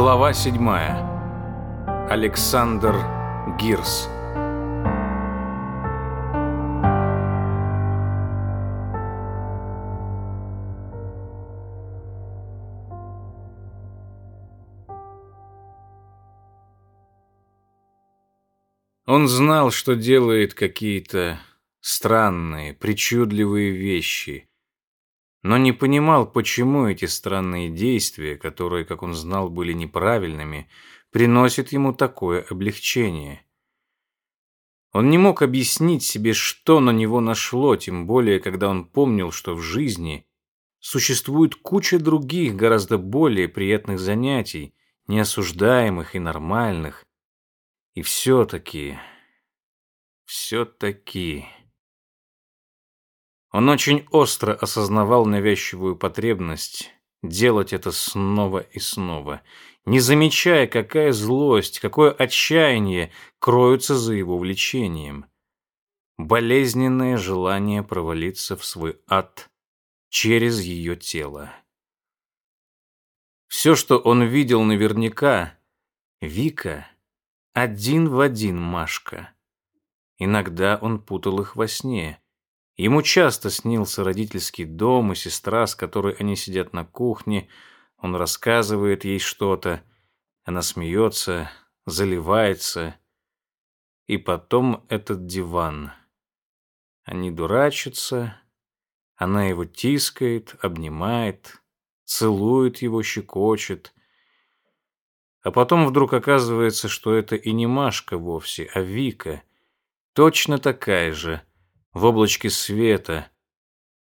Глава 7. Александр Гирс. Он знал, что делает какие-то странные, причудливые вещи, но не понимал, почему эти странные действия, которые, как он знал, были неправильными, приносят ему такое облегчение. Он не мог объяснить себе, что на него нашло, тем более, когда он помнил, что в жизни существует куча других, гораздо более приятных занятий, неосуждаемых и нормальных. И все-таки, все-таки... Он очень остро осознавал навязчивую потребность делать это снова и снова, не замечая, какая злость, какое отчаяние кроются за его влечением. Болезненное желание провалиться в свой ад через ее тело. Все, что он видел наверняка, Вика один в один Машка. Иногда он путал их во сне. Ему часто снился родительский дом и сестра, с которой они сидят на кухне. Он рассказывает ей что-то. Она смеется, заливается. И потом этот диван. Они дурачатся. Она его тискает, обнимает, целует его, щекочет. А потом вдруг оказывается, что это и не Машка вовсе, а Вика. Точно такая же, в облачке света,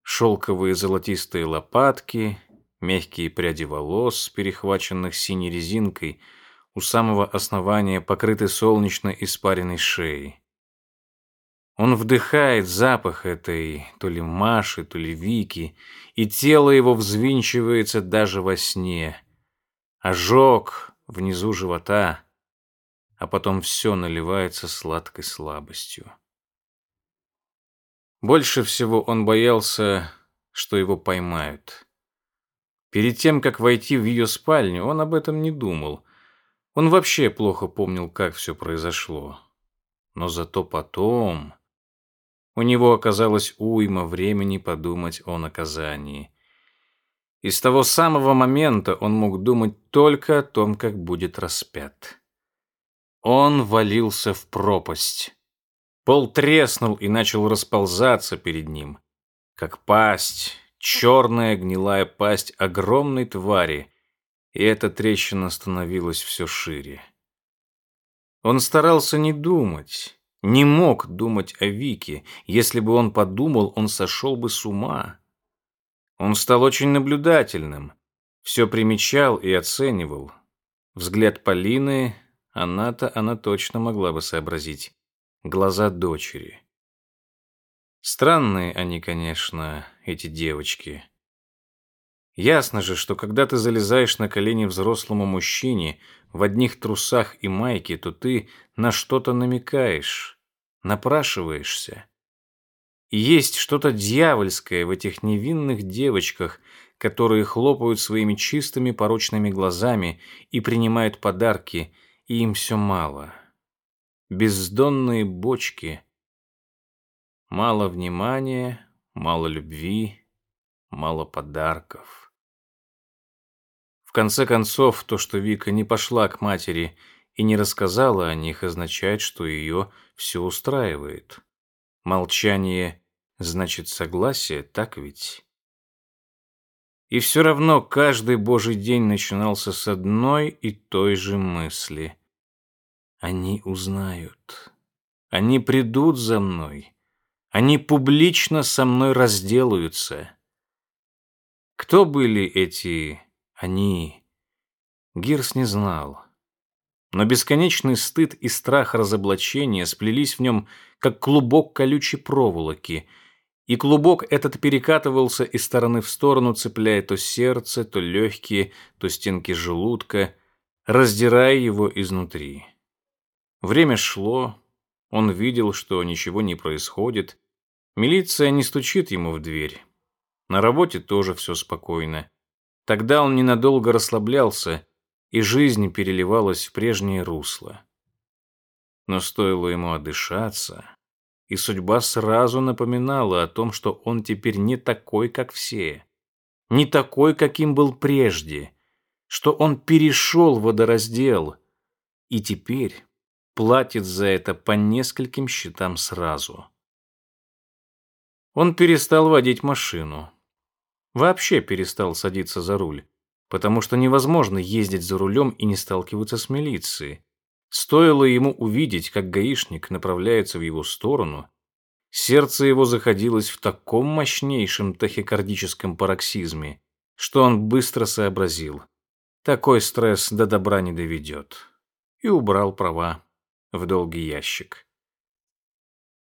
шелковые золотистые лопатки, мягкие пряди волос, перехваченных синей резинкой, у самого основания покрыты солнечно испаренной шеей. Он вдыхает запах этой то ли Маши, то ли Вики, и тело его взвинчивается даже во сне. Ожог внизу живота, а потом все наливается сладкой слабостью. Больше всего он боялся, что его поймают. Перед тем, как войти в ее спальню, он об этом не думал. Он вообще плохо помнил, как все произошло. Но зато потом... У него оказалось уйма времени подумать о наказании. И с того самого момента он мог думать только о том, как будет распят. Он валился в пропасть. Пол треснул и начал расползаться перед ним, как пасть, черная гнилая пасть огромной твари, и эта трещина становилась все шире. Он старался не думать, не мог думать о Вике. Если бы он подумал, он сошел бы с ума. Он стал очень наблюдательным, все примечал и оценивал. Взгляд Полины, она-то она точно могла бы сообразить глаза дочери. Странные они, конечно, эти девочки. Ясно же, что когда ты залезаешь на колени взрослому мужчине в одних трусах и майке, то ты на что-то намекаешь, напрашиваешься. И есть что-то дьявольское в этих невинных девочках, которые хлопают своими чистыми порочными глазами и принимают подарки, и им все мало бездонные бочки. Мало внимания, мало любви, мало подарков. В конце концов, то, что Вика не пошла к матери и не рассказала о них, означает, что ее все устраивает. Молчание значит согласие, так ведь? И все равно каждый божий день начинался с одной и той же мысли – они узнают. Они придут за мной. Они публично со мной разделаются. Кто были эти «они»? Гирс не знал. Но бесконечный стыд и страх разоблачения сплелись в нем, как клубок колючей проволоки, и клубок этот перекатывался из стороны в сторону, цепляя то сердце, то легкие, то стенки желудка, раздирая его изнутри. Время шло, он видел, что ничего не происходит. Милиция не стучит ему в дверь. На работе тоже все спокойно. Тогда он ненадолго расслаблялся и жизнь переливалась в прежнее русло. Но стоило ему отдышаться, и судьба сразу напоминала о том, что он теперь не такой, как все, не такой, каким был прежде, что он перешел водораздел и теперь платит за это по нескольким счетам сразу. Он перестал водить машину. Вообще перестал садиться за руль, потому что невозможно ездить за рулем и не сталкиваться с милицией. Стоило ему увидеть, как гаишник направляется в его сторону, сердце его заходилось в таком мощнейшем тахикардическом пароксизме, что он быстро сообразил. Такой стресс до добра не доведет. И убрал права в долгий ящик.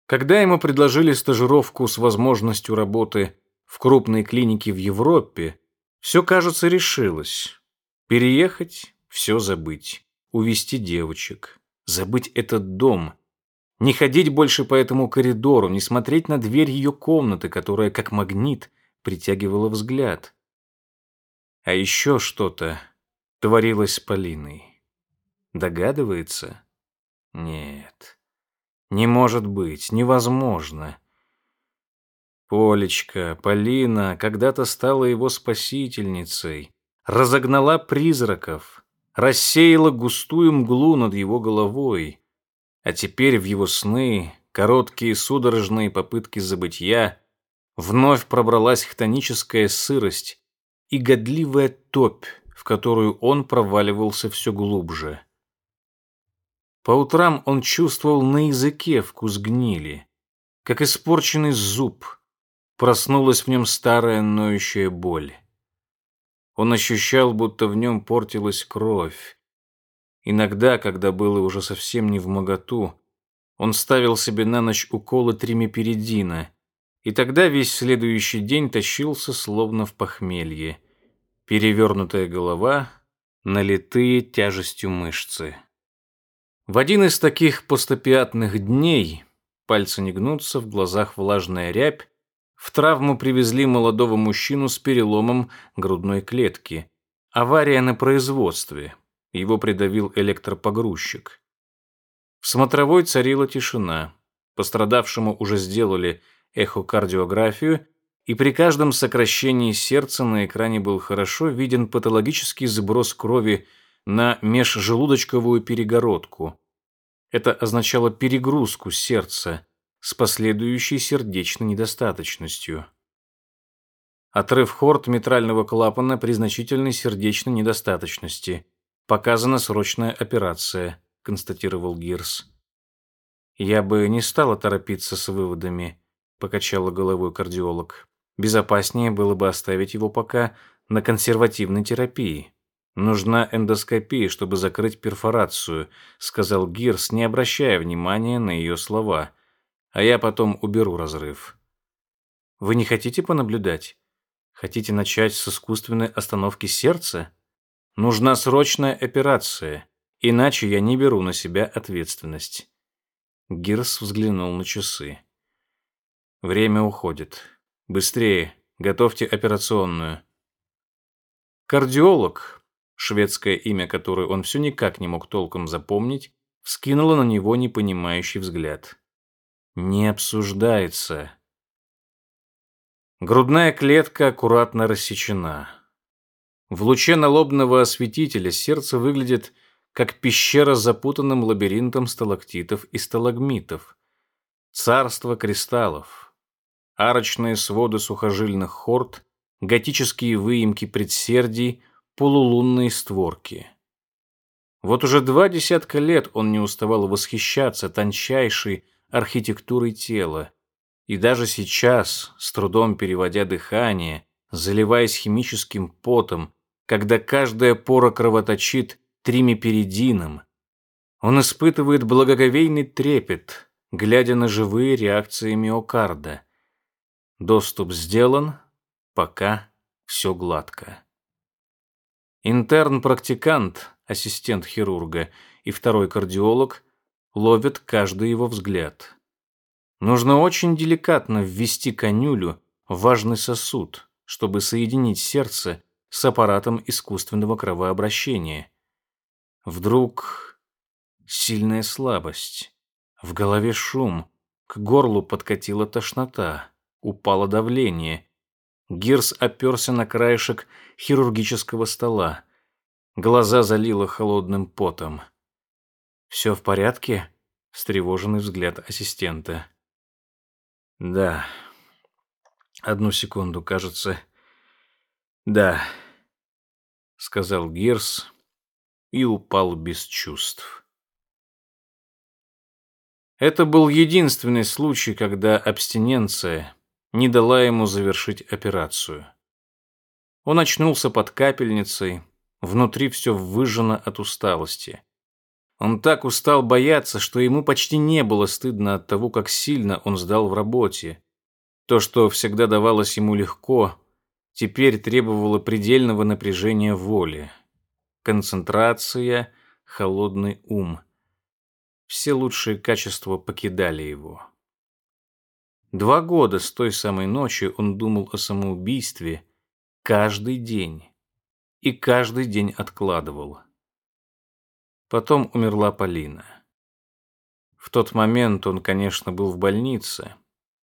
Когда ему предложили стажировку с возможностью работы в крупной клинике в Европе, все, кажется, решилось. Переехать, все забыть, увести девочек, забыть этот дом, не ходить больше по этому коридору, не смотреть на дверь ее комнаты, которая, как магнит, притягивала взгляд. А еще что-то творилось с Полиной. Догадывается? Нет. Не может быть, невозможно. Полечка, Полина когда-то стала его спасительницей, разогнала призраков, рассеяла густую мглу над его головой. А теперь в его сны, короткие судорожные попытки забытья, вновь пробралась хтоническая сырость и годливая топь, в которую он проваливался все глубже. По утрам он чувствовал на языке вкус гнили, как испорченный зуб. Проснулась в нем старая ноющая боль. Он ощущал, будто в нем портилась кровь. Иногда, когда было уже совсем не в моготу, он ставил себе на ночь уколы тримиперидина, и тогда весь следующий день тащился словно в похмелье. Перевернутая голова, налитые тяжестью мышцы. В один из таких постопиатных дней пальцы не гнутся, в глазах влажная рябь, в травму привезли молодого мужчину с переломом грудной клетки. Авария на производстве. Его придавил электропогрузчик. В смотровой царила тишина. Пострадавшему уже сделали эхокардиографию, и при каждом сокращении сердца на экране был хорошо виден патологический сброс крови на межжелудочковую перегородку. Это означало перегрузку сердца с последующей сердечной недостаточностью. Отрыв хорд митрального клапана при значительной сердечной недостаточности. Показана срочная операция, констатировал Гирс. Я бы не стала торопиться с выводами, покачала головой кардиолог. Безопаснее было бы оставить его пока на консервативной терапии. «Нужна эндоскопия, чтобы закрыть перфорацию», — сказал Гирс, не обращая внимания на ее слова. «А я потом уберу разрыв». «Вы не хотите понаблюдать? Хотите начать с искусственной остановки сердца? Нужна срочная операция, иначе я не беру на себя ответственность». Гирс взглянул на часы. «Время уходит. Быстрее, готовьте операционную». Кардиолог, шведское имя, которое он все никак не мог толком запомнить, вскинула на него непонимающий взгляд. «Не обсуждается». Грудная клетка аккуратно рассечена. В луче налобного осветителя сердце выглядит как пещера с запутанным лабиринтом сталактитов и сталагмитов. Царство кристаллов. Арочные своды сухожильных хорд, готические выемки предсердий, полулунные створки. Вот уже два десятка лет он не уставал восхищаться тончайшей архитектурой тела, и даже сейчас, с трудом переводя дыхание, заливаясь химическим потом, когда каждая пора кровоточит тримиперидином, он испытывает благоговейный трепет, глядя на живые реакции миокарда. Доступ сделан, пока все гладко. Интерн-практикант, ассистент хирурга и второй кардиолог ловят каждый его взгляд. Нужно очень деликатно ввести конюлю в важный сосуд, чтобы соединить сердце с аппаратом искусственного кровообращения. Вдруг сильная слабость. В голове шум. К горлу подкатила тошнота. Упало давление. Гирс оперся на краешек хирургического стола. Глаза залило холодным потом. «Все в порядке?» — встревоженный взгляд ассистента. «Да. Одну секунду, кажется. Да», — сказал Гирс и упал без чувств. Это был единственный случай, когда абстиненция не дала ему завершить операцию. Он очнулся под капельницей, внутри все выжжено от усталости. Он так устал бояться, что ему почти не было стыдно от того, как сильно он сдал в работе. То, что всегда давалось ему легко, теперь требовало предельного напряжения воли концентрация, холодный ум. Все лучшие качества покидали его. Два года с той самой ночи он думал о самоубийстве каждый день. И каждый день откладывал. Потом умерла Полина. В тот момент он, конечно, был в больнице.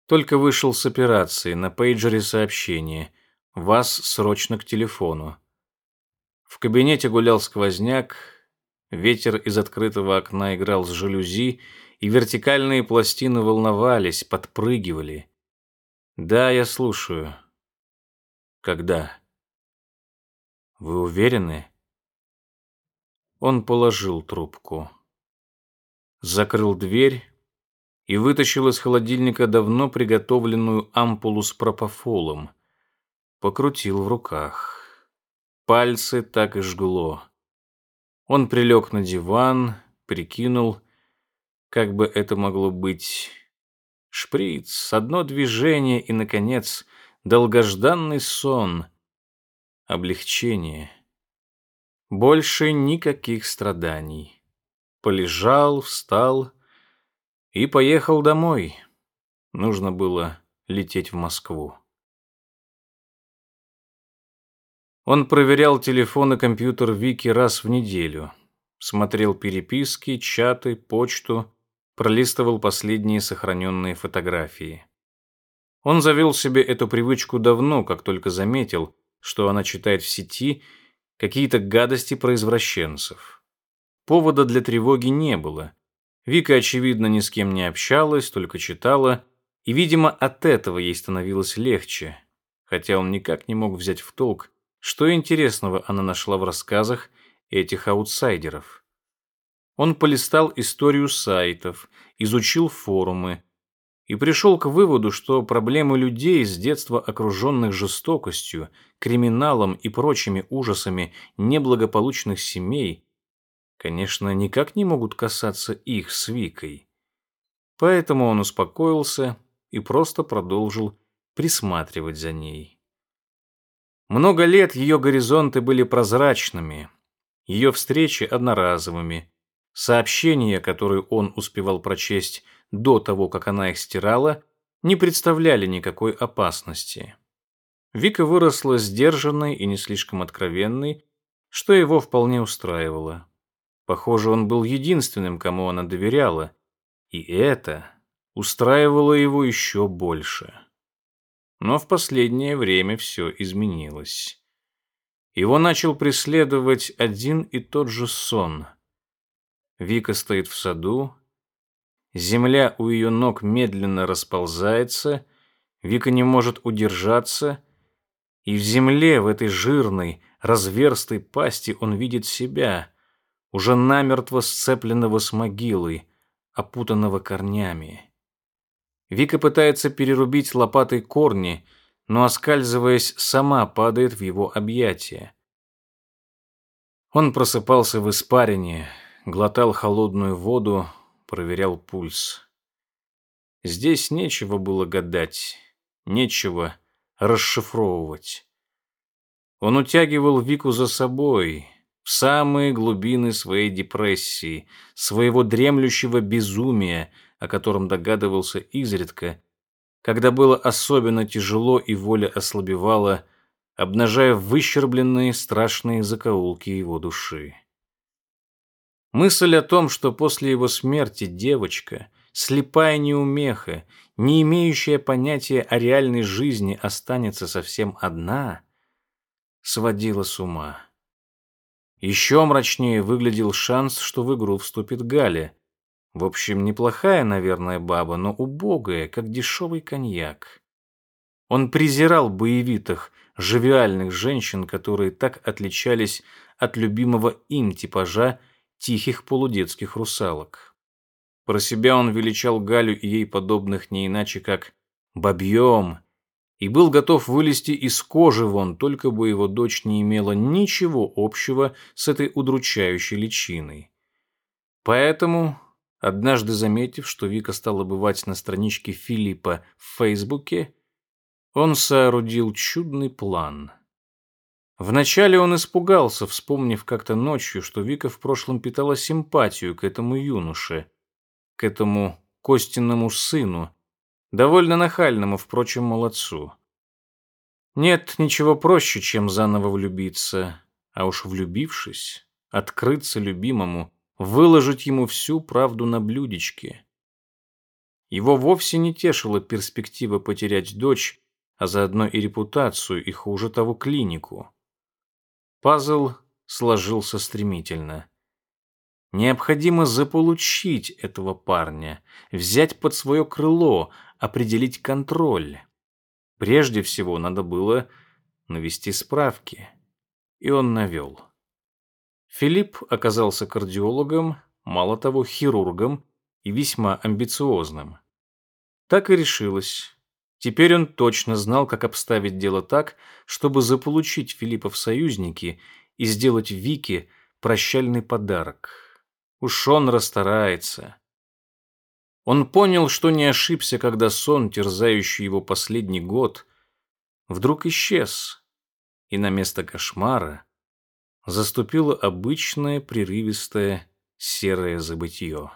Только вышел с операции, на пейджере сообщение «Вас срочно к телефону». В кабинете гулял сквозняк, ветер из открытого окна играл с жалюзи, и вертикальные пластины волновались, подпрыгивали. «Да, я слушаю». «Когда?» «Вы уверены?» Он положил трубку. Закрыл дверь и вытащил из холодильника давно приготовленную ампулу с пропофолом. Покрутил в руках. Пальцы так и жгло. Он прилег на диван, прикинул, как бы это могло быть. Шприц, одно движение и, наконец, долгожданный сон. Облегчение. Больше никаких страданий. Полежал, встал и поехал домой. Нужно было лететь в Москву. Он проверял телефон и компьютер Вики раз в неделю. Смотрел переписки, чаты, почту, пролистывал последние сохраненные фотографии. Он завел себе эту привычку давно, как только заметил, что она читает в сети какие-то гадости про извращенцев. Повода для тревоги не было. Вика, очевидно, ни с кем не общалась, только читала, и, видимо, от этого ей становилось легче, хотя он никак не мог взять в толк, что интересного она нашла в рассказах этих аутсайдеров? Он полистал историю сайтов, изучил форумы и пришел к выводу, что проблемы людей с детства окруженных жестокостью, криминалом и прочими ужасами неблагополучных семей, конечно, никак не могут касаться их с Викой. Поэтому он успокоился и просто продолжил присматривать за ней. Много лет ее горизонты были прозрачными, ее встречи одноразовыми. Сообщения, которые он успевал прочесть до того, как она их стирала, не представляли никакой опасности. Вика выросла сдержанной и не слишком откровенной, что его вполне устраивало. Похоже, он был единственным, кому она доверяла, и это устраивало его еще больше. Но в последнее время все изменилось. Его начал преследовать один и тот же сон. Вика стоит в саду, земля у ее ног медленно расползается, Вика не может удержаться, и в земле, в этой жирной, разверстой пасти он видит себя, уже намертво сцепленного с могилой, опутанного корнями. Вика пытается перерубить лопатой корни, но, оскальзываясь, сама падает в его объятия. Он просыпался в испарине, глотал холодную воду, проверял пульс. Здесь нечего было гадать, нечего расшифровывать. Он утягивал Вику за собой в самые глубины своей депрессии, своего дремлющего безумия, о котором догадывался изредка, когда было особенно тяжело и воля ослабевала, обнажая выщербленные страшные закоулки его души. Мысль о том, что после его смерти девочка, слепая неумеха, не имеющая понятия о реальной жизни, останется совсем одна, сводила с ума. Еще мрачнее выглядел шанс, что в игру вступит Галя. В общем, неплохая, наверное, баба, но убогая, как дешевый коньяк. Он презирал боевитых, живиальных женщин, которые так отличались от любимого им типажа тихих полудетских русалок. Про себя он величал Галю и ей подобных не иначе, как «бабьем», и был готов вылезти из кожи вон, только бы его дочь не имела ничего общего с этой удручающей личиной. Поэтому, однажды заметив, что Вика стала бывать на страничке Филиппа в Фейсбуке, он соорудил чудный план. Вначале он испугался, вспомнив как-то ночью, что Вика в прошлом питала симпатию к этому юноше, к этому Костиному сыну, довольно нахальному, впрочем, молодцу. Нет ничего проще, чем заново влюбиться, а уж влюбившись, открыться любимому, выложить ему всю правду на блюдечке. Его вовсе не тешила перспектива потерять дочь, а заодно и репутацию, и хуже того клинику. Пазл сложился стремительно. Необходимо заполучить этого парня, взять под свое крыло, определить контроль. Прежде всего надо было навести справки. И он навел. Филипп оказался кардиологом, мало того, хирургом и весьма амбициозным. Так и решилось. Теперь он точно знал, как обставить дело так, чтобы заполучить Филиппа в союзники и сделать Вике прощальный подарок. Уж он расстарается. Он понял, что не ошибся, когда сон, терзающий его последний год, вдруг исчез, и на место кошмара заступило обычное прерывистое серое забытье.